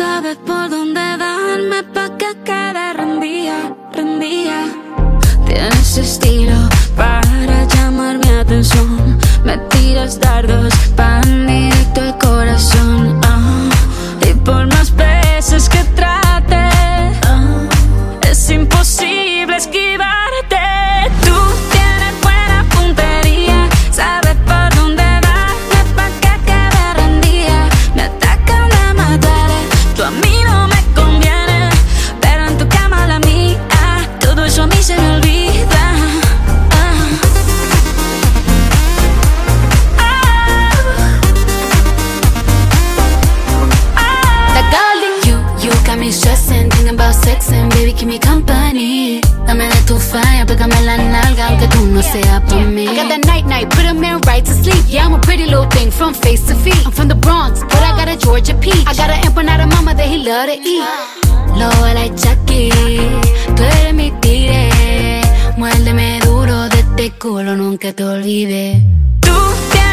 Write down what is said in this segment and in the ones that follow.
Sabes por dónde darme pa' que quede rendía, rendía. Tienes estilo para llamar mi atención. Me tiras dardos pan keep me company. Dame de tu fire, pégame la nalga, aunque tú no seas pa' mí. I got that night night, put a man right to sleep. Yeah, I'm a pretty little thing from face to feet. I'm from the Bronx, but I got a Georgia peach. I got an empanada mama that he love to eat. Low like Jackie, tú eres mi tigre. Muérdeme duro de este culo, nunca te olvides. Tú tienes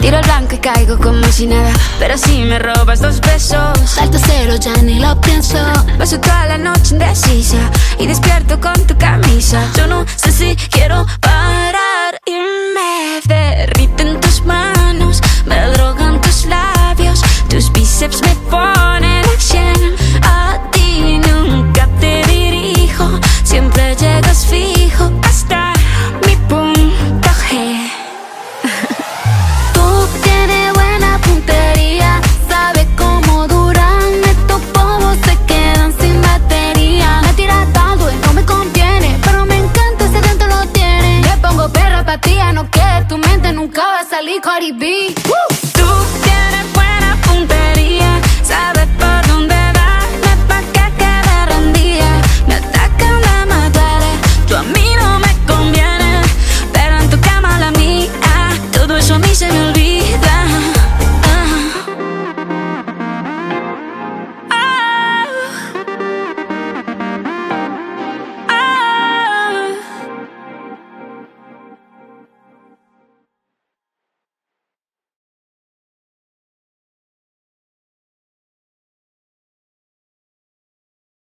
Tiro el blanco y caigo como si nada, pero si me robas dos besos. Salto cero, ya ni lo pienso. Paso toda la noche indecisa y despierto con tu camisa. Yo no sé si quiero Cardi, B.